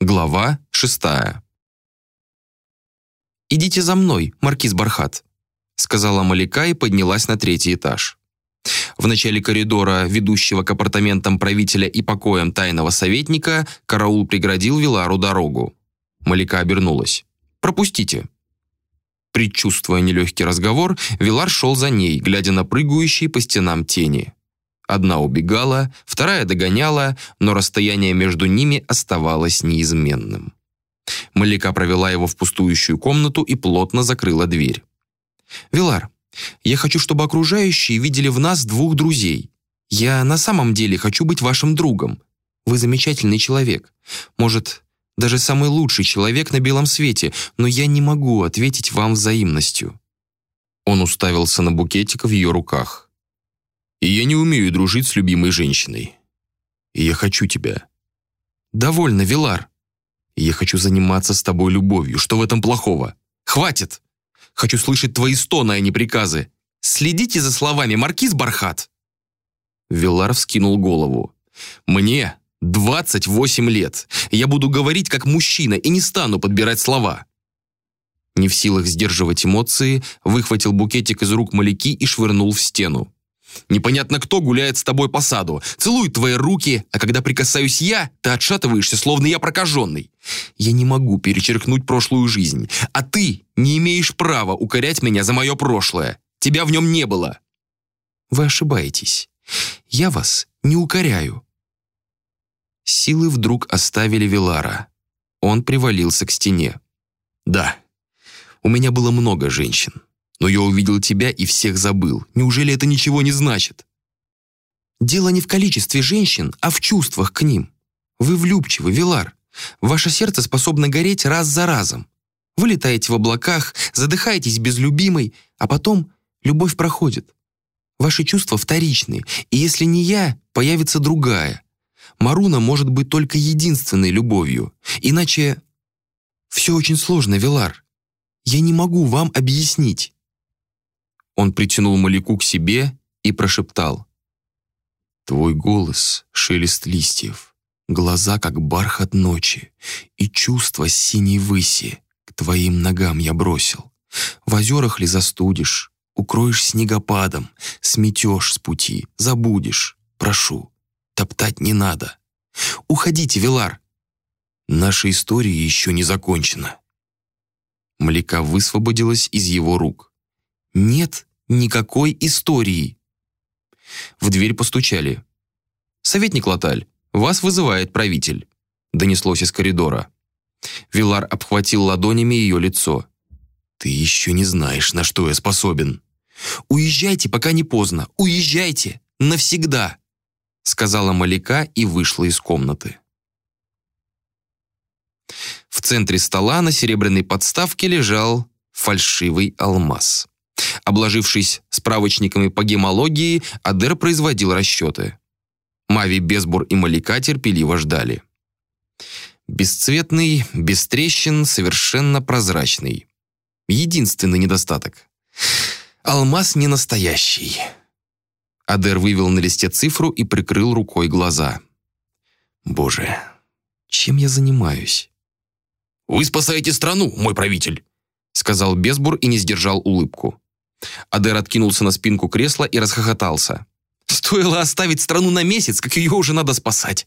Глава шестая. «Идите за мной, маркиз Бархат», сказала Малика и поднялась на третий этаж. В начале коридора, ведущего к апартаментам правителя и покоям тайного советника, караул преградил Вилару дорогу. Малика обернулась. «Пропустите». Предчувствуя нелегкий разговор, Вилар шел за ней, глядя на прыгающие по стенам тени. Одна убегала, вторая догоняла, но расстояние между ними оставалось неизменным. Малика провела его в пустующую комнату и плотно закрыла дверь. «Вилар, я хочу, чтобы окружающие видели в нас двух друзей. Я на самом деле хочу быть вашим другом. Вы замечательный человек. Может, даже самый лучший человек на белом свете, но я не могу ответить вам взаимностью». Он уставился на букетик в ее руках. «И я не умею дружить с любимой женщиной. И я хочу тебя». «Довольно, Вилар. я хочу заниматься с тобой любовью. Что в этом плохого? Хватит! Хочу слышать твои стоны, а не приказы. Следите за словами, маркиз Бархат!» Вилар вскинул голову. «Мне 28 лет. Я буду говорить как мужчина и не стану подбирать слова. Не в силах сдерживать эмоции, выхватил букетик из рук Маляки и швырнул в стену. Непонятно кто гуляет с тобой по саду, целует твои руки, а когда прикасаюсь я, ты отшатываешься, словно я прокаженный. Я не могу перечеркнуть прошлую жизнь, а ты не имеешь права укорять меня за мое прошлое. Тебя в нем не было. Вы ошибаетесь. Я вас не укоряю. Силы вдруг оставили Вилара. Он привалился к стене. «Да, у меня было много женщин, но я увидел тебя и всех забыл. Неужели это ничего не значит?» «Дело не в количестве женщин, а в чувствах к ним. Вы влюбчивы, Вилар. Ваше сердце способно гореть раз за разом. Вы летаете в облаках, задыхаетесь без любимой, а потом любовь проходит. Ваши чувства вторичны, и если не я, появится другая. Маруна может быть только единственной любовью. Иначе... Все очень сложно, Вилар. Я не могу вам объяснить. Он притянул Малику к себе и прошептал. Твой голос — шелест листьев, глаза, как бархат ночи, и чувство синей выси к твоим ногам я бросил. В озерах ли застудишь, укроешь снегопадом, сметешь с пути, забудешь, прошу, Топтать не надо. Уходите, Вилар. Наша история еще не закончена. Млека высвободилась из его рук. Нет никакой истории. В дверь постучали. «Советник Латаль, вас вызывает правитель», донеслось из коридора. Вилар обхватил ладонями ее лицо. «Ты еще не знаешь, на что я способен. Уезжайте, пока не поздно. Уезжайте! Навсегда!» сказала Малика и вышла из комнаты. В центре стола на серебряной подставке лежал фальшивый алмаз. Обложившись справочниками по гемологии, Адер производил расчеты. Мави, Безбур и Малика терпеливо ждали. Бесцветный, без трещин, совершенно прозрачный. Единственный недостаток. Алмаз не настоящий. Адер вывел на листе цифру и прикрыл рукой глаза. «Боже, чем я занимаюсь?» «Вы спасаете страну, мой правитель!» сказал Безбур и не сдержал улыбку. Адер откинулся на спинку кресла и расхохотался. «Стоило оставить страну на месяц, как ее уже надо спасать!»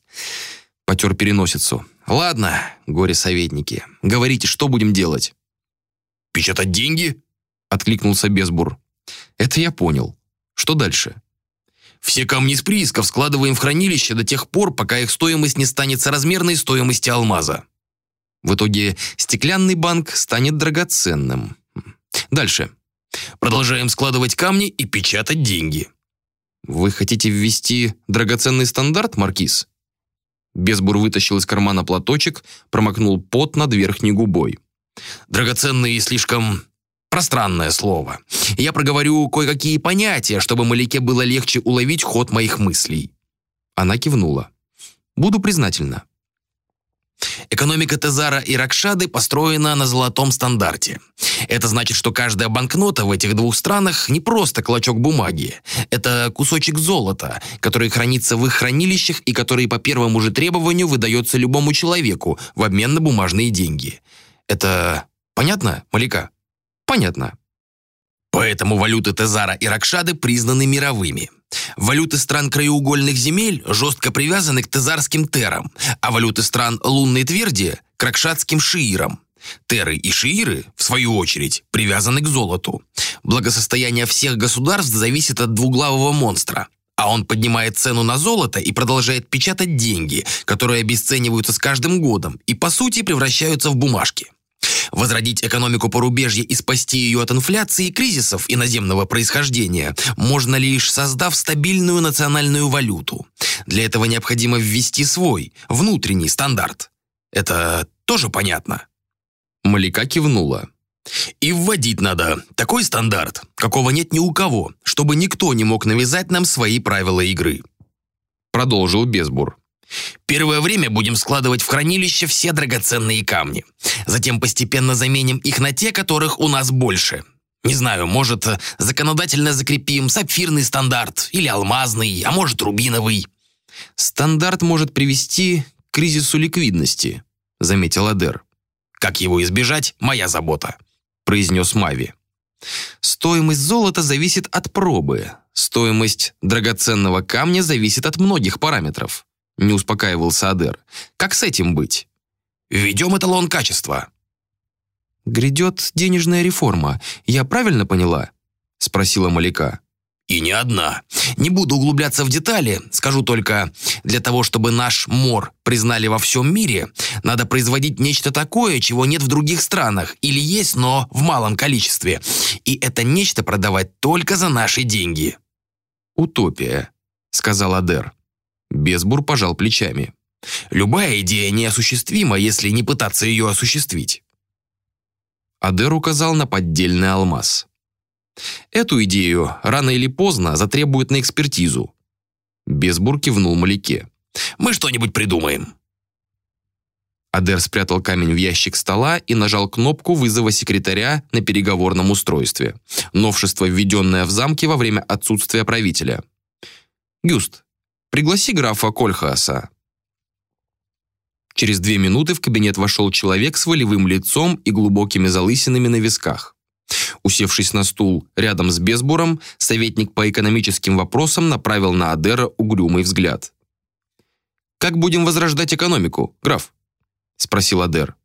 Потер переносицу. «Ладно, горе-советники, говорите, что будем делать?» «Печатать деньги?» Откликнулся Безбур. «Это я понял. Что дальше?» Все камни с приисков складываем в хранилище до тех пор, пока их стоимость не станет соразмерной стоимости алмаза. В итоге стеклянный банк станет драгоценным. Дальше. Продолжаем складывать камни и печатать деньги. Вы хотите ввести драгоценный стандарт, Маркиз? Безбур вытащил из кармана платочек, промокнул пот над верхней губой. Драгоценные слишком Пространное слово. Я проговорю кое-какие понятия, чтобы Малике было легче уловить ход моих мыслей. Она кивнула. Буду признательна. Экономика Тезара и Ракшады построена на золотом стандарте. Это значит, что каждая банкнота в этих двух странах не просто клочок бумаги. Это кусочек золота, который хранится в их хранилищах и который по первому же требованию выдается любому человеку в обмен на бумажные деньги. Это понятно, Малика? Понятно. Поэтому валюты Тезара и Ракшады признаны мировыми. Валюты стран краеугольных земель жестко привязаны к тезарским терам, а валюты стран лунной тверди – к ракшадским шиирам. Теры и шииры, в свою очередь, привязаны к золоту. Благосостояние всех государств зависит от двуглавого монстра. А он поднимает цену на золото и продолжает печатать деньги, которые обесцениваются с каждым годом и, по сути, превращаются в бумажки. Возродить экономику порубежья и спасти ее от инфляции и кризисов иноземного происхождения можно лишь создав стабильную национальную валюту. Для этого необходимо ввести свой, внутренний стандарт. Это тоже понятно? Малика кивнула. И вводить надо такой стандарт, какого нет ни у кого, чтобы никто не мог навязать нам свои правила игры. Продолжил Безбур. Первое время будем складывать в хранилище все драгоценные камни. Затем постепенно заменим их на те, которых у нас больше. Не знаю, может, законодательно закрепим сапфирный стандарт или алмазный, а может, рубиновый. Стандарт может привести к кризису ликвидности, заметил Адер. Как его избежать, моя забота, произнес Мави. Стоимость золота зависит от пробы. Стоимость драгоценного камня зависит от многих параметров не успокаивался Адер. «Как с этим быть?» «Введем эталон качества». «Грядет денежная реформа, я правильно поняла?» спросила Маляка. И не одна. Не буду углубляться в детали, скажу только, для того, чтобы наш мор признали во всем мире, надо производить нечто такое, чего нет в других странах, или есть, но в малом количестве. И это нечто продавать только за наши деньги. «Утопия», — сказал Адер. Безбур пожал плечами. «Любая идея неосуществима, если не пытаться ее осуществить». Адер указал на поддельный алмаз. «Эту идею рано или поздно затребуют на экспертизу». Безбур кивнул Маляке. «Мы что-нибудь придумаем». Адер спрятал камень в ящик стола и нажал кнопку вызова секретаря на переговорном устройстве. Новшество, введенное в замке во время отсутствия правителя. «Гюст, Пригласи графа Кольхаса». Через две минуты в кабинет вошел человек с волевым лицом и глубокими залысинами на висках. Усевшись на стул рядом с Безбуром, советник по экономическим вопросам направил на Адера угрюмый взгляд. «Как будем возрождать экономику, граф?» – спросил Адер.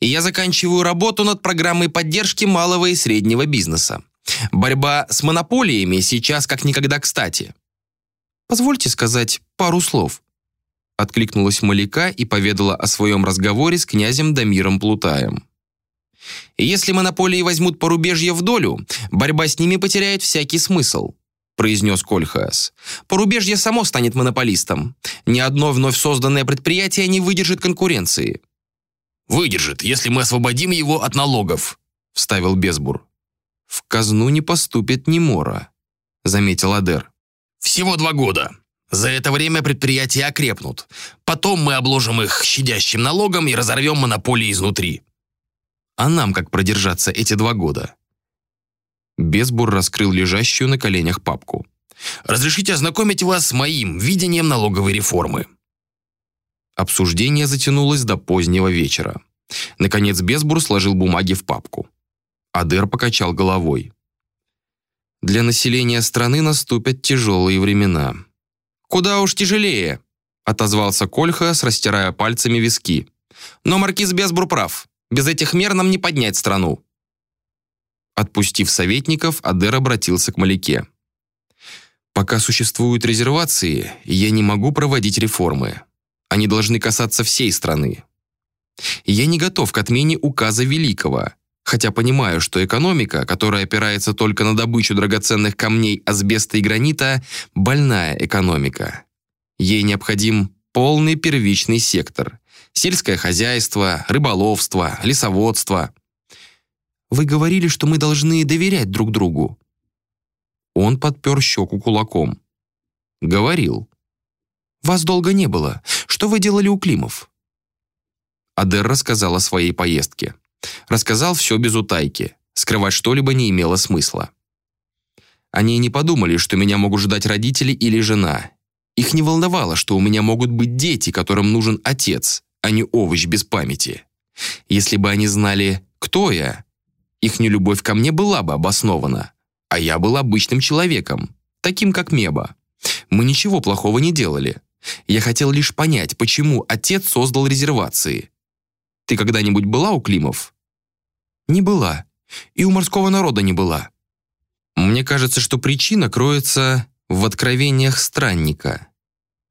«И я заканчиваю работу над программой поддержки малого и среднего бизнеса. Борьба с монополиями сейчас как никогда кстати. «Позвольте сказать пару слов». Откликнулась Маляка и поведала о своем разговоре с князем Дамиром Плутаем. «Если монополии возьмут порубежье в долю, борьба с ними потеряет всякий смысл», произнес Кольхас. «Порубежье само станет монополистом. Ни одно вновь созданное предприятие не выдержит конкуренции». «Выдержит, если мы освободим его от налогов», вставил Безбур. «В казну не поступит ни мора», заметил Адер. Всего два года. За это время предприятия окрепнут. Потом мы обложим их щадящим налогом и разорвем монополии изнутри. А нам как продержаться эти два года? Безбур раскрыл лежащую на коленях папку. «Разрешите ознакомить вас с моим видением налоговой реформы». Обсуждение затянулось до позднего вечера. Наконец Безбур сложил бумаги в папку. Адер покачал головой. Для населения страны наступят тяжелые времена. «Куда уж тяжелее», — отозвался Кольхас, растирая пальцами виски. «Но маркиз Безбур прав. Без этих мер нам не поднять страну». Отпустив советников, Адер обратился к Маляке. «Пока существуют резервации, я не могу проводить реформы. Они должны касаться всей страны. Я не готов к отмене указа Великого, хотя понимаю, что экономика, которая опирается только на добычу драгоценных камней, асбеста и гранита, больная экономика. Ей необходим полный первичный сектор. Сельское хозяйство, рыболовство, лесоводство. Вы говорили, что мы должны доверять друг другу. Он подпер щеку кулаком. Говорил. Вас долго не было. Что вы делали у Климов? Адер рассказал о своей поездке. Рассказал все без утайки. Скрывать что-либо не имело смысла. Они не подумали, что меня могут ждать родители или жена. Их не волновало, что у меня могут быть дети, которым нужен отец, а не овощ без памяти. Если бы они знали, кто я, их нелюбовь ко мне была бы обоснована, а я был обычным человеком, таким как Меба. Мы ничего плохого не делали. Я хотел лишь понять, почему отец создал резервации. Ты когда-нибудь была у Климов? Не была. И у морского народа не была. Мне кажется, что причина кроется в откровениях странника.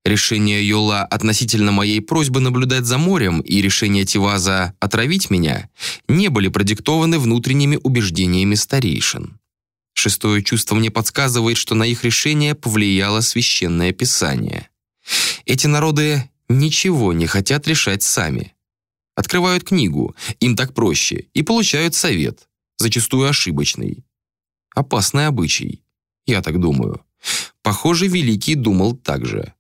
Решение Йола относительно моей просьбы наблюдать за морем и решение Тиваза отравить меня не были продиктованы внутренними убеждениями старейшин. Шестое чувство мне подсказывает, что на их решение повлияло священное писание. Эти народы ничего не хотят решать сами. Открывают книгу, им так проще, и получают совет, зачастую ошибочный. Опасный обычай, я так думаю. Похоже, Великий думал так же.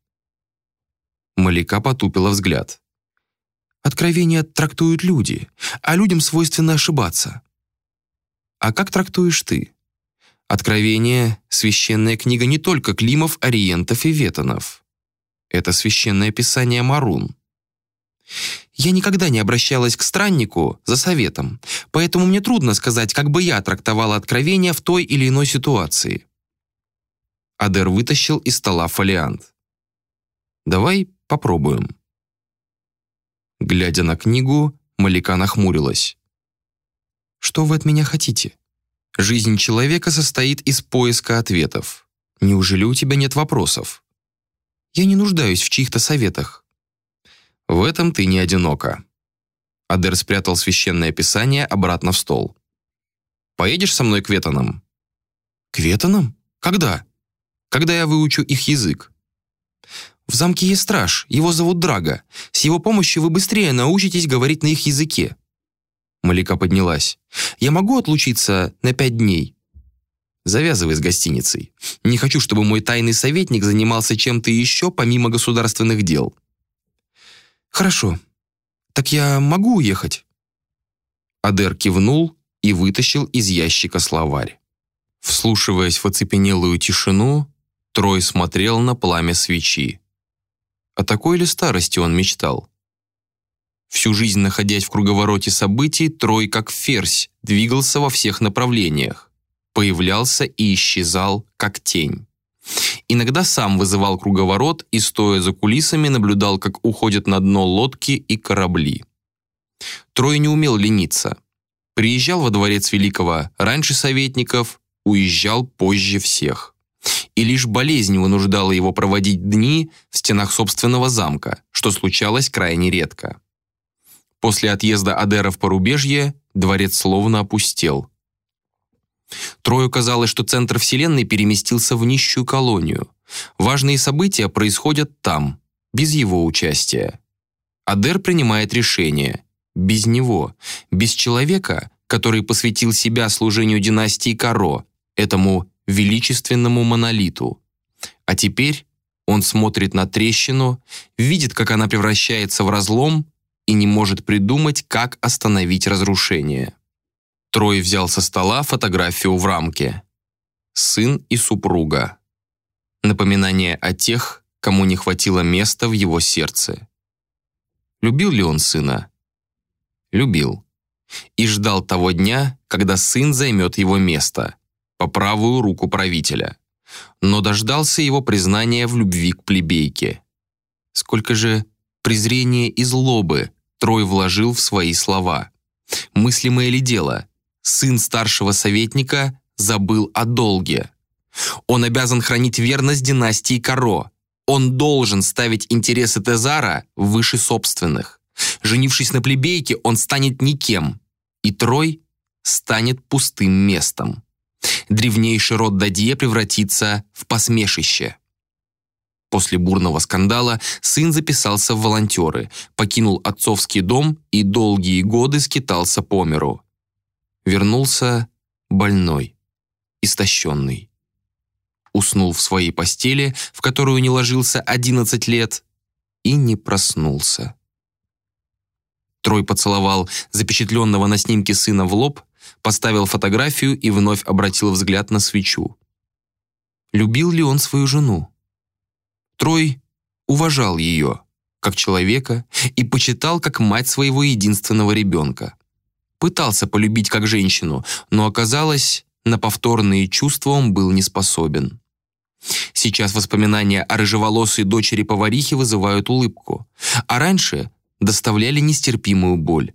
Малика потупила взгляд. Откровения трактуют люди, а людям свойственно ошибаться. А как трактуешь ты? Откровение — священная книга не только Климов, Ориентов и Ветонов. Это священное писание Марун. Я никогда не обращалась к страннику за советом, поэтому мне трудно сказать, как бы я трактовала откровение в той или иной ситуации. Адер вытащил из стола фолиант. «Давай попробуем». Глядя на книгу, Малика нахмурилась. «Что вы от меня хотите? Жизнь человека состоит из поиска ответов. Неужели у тебя нет вопросов?» Я не нуждаюсь в чьих-то советах». «В этом ты не одинока». Адер спрятал священное писание обратно в стол. «Поедешь со мной к Ветанам?» «К Ветанам? Когда?» «Когда я выучу их язык». «В замке есть страж, его зовут Драга. С его помощью вы быстрее научитесь говорить на их языке». Малика поднялась. «Я могу отлучиться на пять дней?» Завязывай с гостиницей. Не хочу, чтобы мой тайный советник занимался чем-то еще помимо государственных дел». «Хорошо. Так я могу уехать?» Адер кивнул и вытащил из ящика словарь. Вслушиваясь в оцепенелую тишину, Трой смотрел на пламя свечи. О такой ли старости он мечтал? Всю жизнь находясь в круговороте событий, Трой, как ферзь, двигался во всех направлениях появлялся и исчезал, как тень. Иногда сам вызывал круговорот и, стоя за кулисами, наблюдал, как уходят на дно лодки и корабли. Трой не умел лениться. Приезжал во дворец Великого раньше советников, уезжал позже всех. И лишь болезнь вынуждала его проводить дни в стенах собственного замка, что случалось крайне редко. После отъезда Адера в порубежье дворец словно опустел. Трою казалось, что центр Вселенной переместился в нищую колонию. Важные события происходят там, без его участия. Адер принимает решение. Без него, без человека, который посвятил себя служению династии Каро, этому величественному монолиту. А теперь он смотрит на трещину, видит, как она превращается в разлом и не может придумать, как остановить разрушение. Трой взял со стола фотографию в рамке. Сын и супруга. Напоминание о тех, кому не хватило места в его сердце. Любил ли он сына? Любил. И ждал того дня, когда сын займет его место, по правую руку правителя. Но дождался его признания в любви к плебейке. Сколько же презрения и злобы Трой вложил в свои слова. Мыслимое ли дело? Сын старшего советника, забыл о долге. Он обязан хранить верность династии Каро. Он должен ставить интересы Тезара выше собственных. Женившись на плебейке, он станет никем, и Трой станет пустым местом. Древнейший род Дадье превратится в посмешище. После бурного скандала сын записался в волонтеры, покинул отцовский дом и долгие годы скитался по миру вернулся больной, истощенный. Уснул в своей постели, в которую не ложился 11 лет, и не проснулся. Трой поцеловал запечатленного на снимке сына в лоб, поставил фотографию и вновь обратил взгляд на свечу. Любил ли он свою жену? Трой уважал ее, как человека, и почитал как мать своего единственного ребенка. Пытался полюбить как женщину, но оказалось, на повторные чувства он был не способен. Сейчас воспоминания о рыжеволосой дочери поварихи вызывают улыбку, а раньше доставляли нестерпимую боль.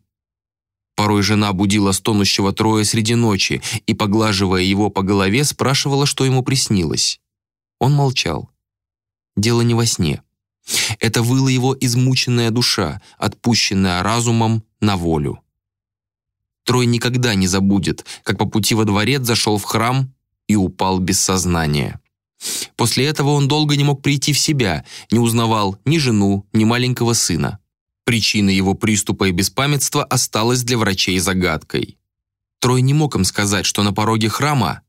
Порой жена будила стонущего Троя среди ночи и, поглаживая его по голове, спрашивала, что ему приснилось. Он молчал. Дело не во сне. Это выла его измученная душа, отпущенная разумом на волю. Трой никогда не забудет, как по пути во дворец зашел в храм и упал без сознания. После этого он долго не мог прийти в себя, не узнавал ни жену, ни маленького сына. Причина его приступа и беспамятства осталась для врачей загадкой. Трой не мог им сказать, что на пороге храма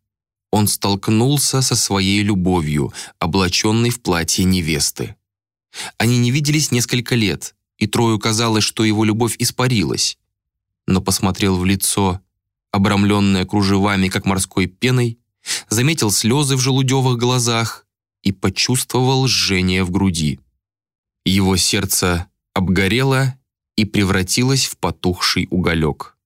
он столкнулся со своей любовью, облаченной в платье невесты. Они не виделись несколько лет, и Трою казалось, что его любовь испарилась. Но посмотрел в лицо, обрамленное кружевами, как морской пеной, заметил слезы в желудевых глазах и почувствовал жжение в груди. Его сердце обгорело и превратилось в потухший уголек.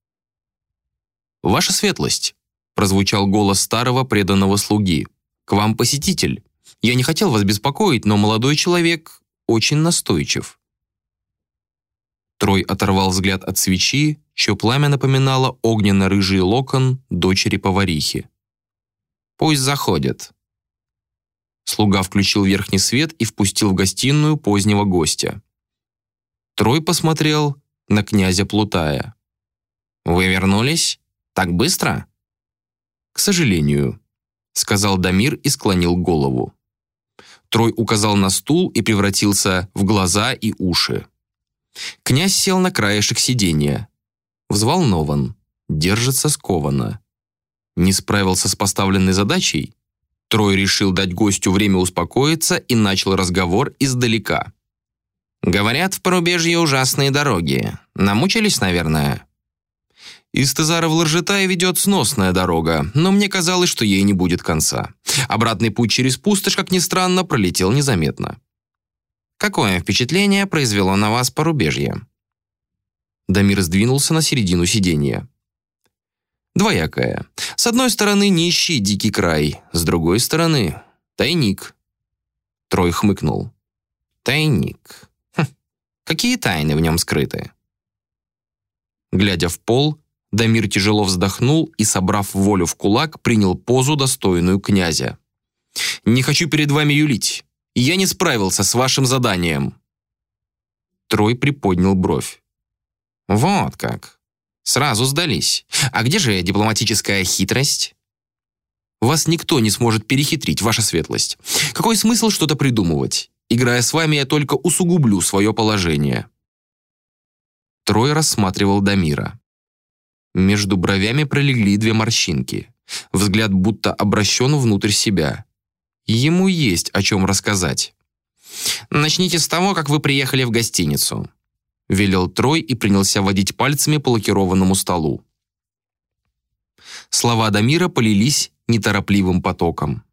«Ваша светлость!» – прозвучал голос старого преданного слуги. «К вам посетитель. Я не хотел вас беспокоить, но молодой человек очень настойчив». Трой оторвал взгляд от свечи, чье пламя напоминало огненно-рыжий локон дочери поварихи. «Пусть заходит». Слуга включил верхний свет и впустил в гостиную позднего гостя. Трой посмотрел на князя Плутая. «Вы вернулись? Так быстро?» «К сожалению», — сказал Дамир и склонил голову. Трой указал на стул и превратился в глаза и уши. Князь сел на краешек сиденья. Взволнован, держится скованно. Не справился с поставленной задачей? Трой решил дать гостю время успокоиться и начал разговор издалека. «Говорят, в порубежье ужасные дороги. Намучились, наверное?» Из Тезара в Ларжетай ведет сносная дорога, но мне казалось, что ей не будет конца. Обратный путь через пустошь, как ни странно, пролетел незаметно. Какое впечатление произвело на вас порубежье? Дамир сдвинулся на середину сиденья. Двоякое. С одной стороны, нищий дикий край, с другой стороны, тайник. Трой хмыкнул. Тайник. Хм. Какие тайны в нем скрыты? Глядя в пол, Дамир тяжело вздохнул и, собрав волю в кулак, принял позу, достойную князя. «Не хочу перед вами юлить. Я не справился с вашим заданием». Трой приподнял бровь. «Вот как. Сразу сдались. А где же дипломатическая хитрость?» «Вас никто не сможет перехитрить, ваша светлость. Какой смысл что-то придумывать? Играя с вами, я только усугублю свое положение». Трой рассматривал Дамира. Между бровями пролегли две морщинки. Взгляд будто обращен внутрь себя. Ему есть о чем рассказать. «Начните с того, как вы приехали в гостиницу», — велел Трой и принялся водить пальцами по лакированному столу. Слова Дамира полились неторопливым потоком.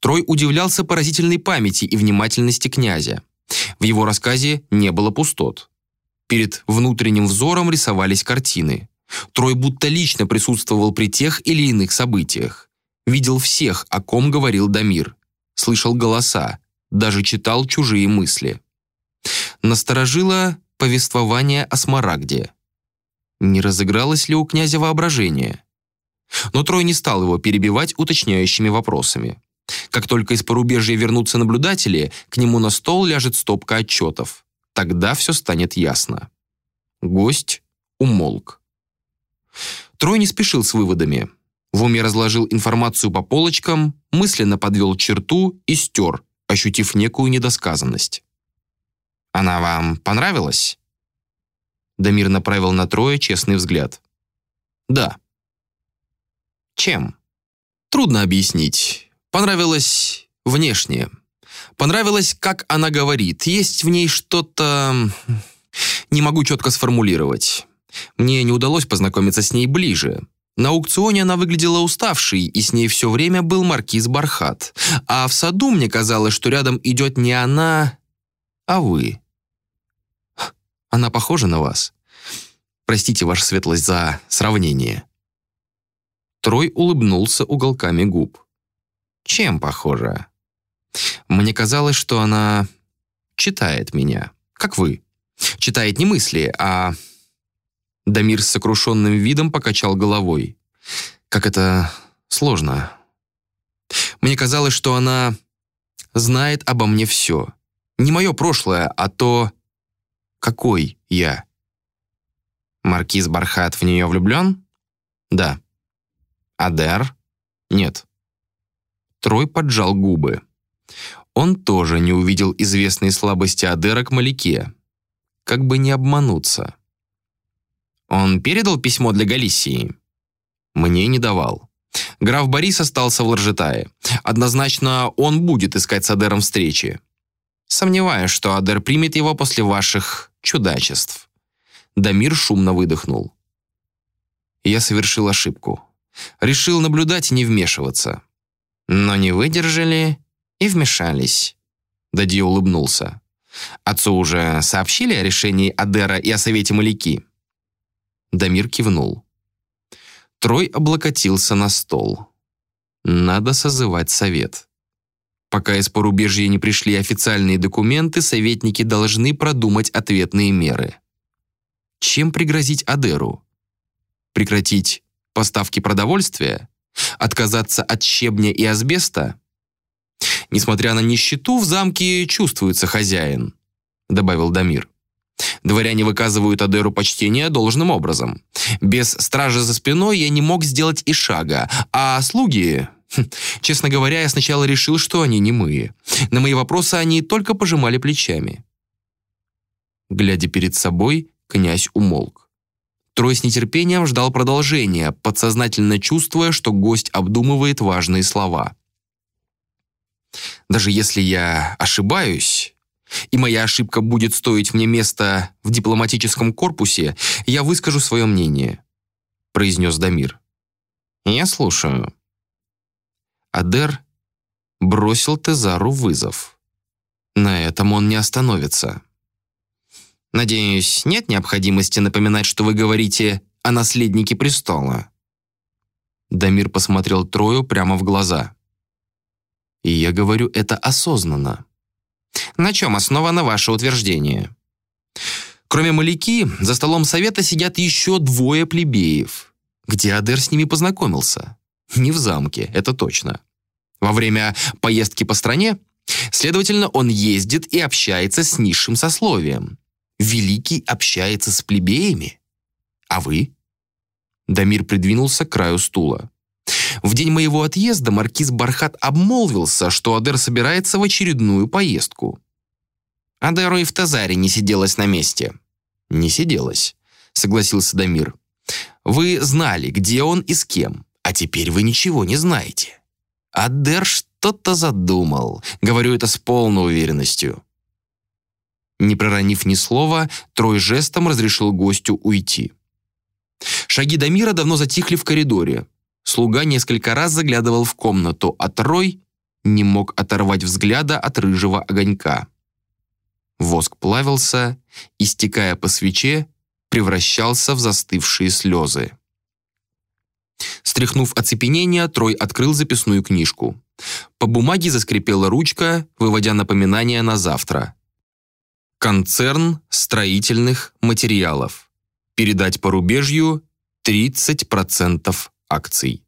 Трой удивлялся поразительной памяти и внимательности князя. В его рассказе не было пустот. Перед внутренним взором рисовались картины. Трой будто лично присутствовал при тех или иных событиях. Видел всех, о ком говорил Дамир. Слышал голоса, даже читал чужие мысли. Насторожило повествование о Смарагде. Не разыгралось ли у князя воображение? Но Трой не стал его перебивать уточняющими вопросами. Как только из порубежья вернутся наблюдатели, к нему на стол ляжет стопка отчетов. Тогда все станет ясно. Гость умолк. Трой не спешил с выводами. В уме разложил информацию по полочкам, мысленно подвел черту и стер, ощутив некую недосказанность. «Она вам понравилась?» Дамир направил на Троя честный взгляд. «Да». «Чем?» «Трудно объяснить. Понравилось внешне. Понравилось, как она говорит. Есть в ней что-то... Не могу четко сформулировать. Мне не удалось познакомиться с ней ближе. На аукционе она выглядела уставшей, и с ней все время был маркиз Бархат. А в саду мне казалось, что рядом идет не она, а вы. Она похожа на вас. Простите, ваша светлость, за сравнение. Трой улыбнулся уголками губ. Чем похожа? Мне казалось, что она читает меня, как вы. Читает не мысли, а Дамир с сокрушенным видом покачал головой. «Как это сложно. Мне казалось, что она знает обо мне все. Не мое прошлое, а то, какой я». «Маркиз Бархат в нее влюблен?» «Да». «Адер?» «Нет». Трой поджал губы. Он тоже не увидел известной слабости Адера к Маляке. Как бы не обмануться. Он передал письмо для Галисии? Мне не давал. Граф Борис остался в Ларжетае. Однозначно, он будет искать с Адером встречи. Сомневаюсь, что Адер примет его после ваших чудачеств. Дамир шумно выдохнул. Я совершил ошибку. Решил наблюдать и не вмешиваться. Но не выдержали и вмешались. Дади улыбнулся. Отцу уже сообщили о решении Адера и о совете Маляки? Дамир кивнул. Трой облокотился на стол. Надо созывать совет. Пока из порубежья не пришли официальные документы, советники должны продумать ответные меры. Чем пригрозить Адеру? Прекратить поставки продовольствия? Отказаться от щебня и асбеста? Несмотря на нищету, в замке чувствуется хозяин, добавил Дамир. Дворяне выказывают Адеру почтение должным образом. Без стражи за спиной я не мог сделать и шага, а слуги... Хм, честно говоря, я сначала решил, что они не мы. На мои вопросы они только пожимали плечами. Глядя перед собой, князь умолк. Трой с нетерпением ждал продолжения, подсознательно чувствуя, что гость обдумывает важные слова. «Даже если я ошибаюсь, и моя ошибка будет стоить мне места в дипломатическом корпусе, я выскажу свое мнение», — произнес Дамир. «Я слушаю». Адер бросил Тезару вызов. На этом он не остановится. «Надеюсь, нет необходимости напоминать, что вы говорите о наследнике престола?» Дамир посмотрел Трою прямо в глаза. «И я говорю это осознанно. На чем основано ваше утверждение? Кроме Маляки, за столом совета сидят еще двое плебеев. Где Адер с ними познакомился? Не в замке, это точно. Во время поездки по стране, следовательно, он ездит и общается с низшим сословием. Великий общается с плебеями. А вы? Дамир придвинулся к краю стула. В день моего отъезда маркиз Бархат обмолвился, что Адер собирается в очередную поездку. Адеру и в Тазаре не сиделось на месте. «Не сиделось», — согласился Дамир. «Вы знали, где он и с кем, а теперь вы ничего не знаете. Адер что-то задумал, говорю это с полной уверенностью». Не проронив ни слова, Трой жестом разрешил гостю уйти. Шаги Дамира давно затихли в коридоре. Слуга несколько раз заглядывал в комнату, а Трой не мог оторвать взгляда от рыжего огонька. Воск плавился и, стекая по свече, превращался в застывшие слезы. Стряхнув оцепенение, Трой открыл записную книжку. По бумаге заскрипела ручка, выводя напоминание на завтра. Концерн строительных материалов. Передать порубежью 30% акций.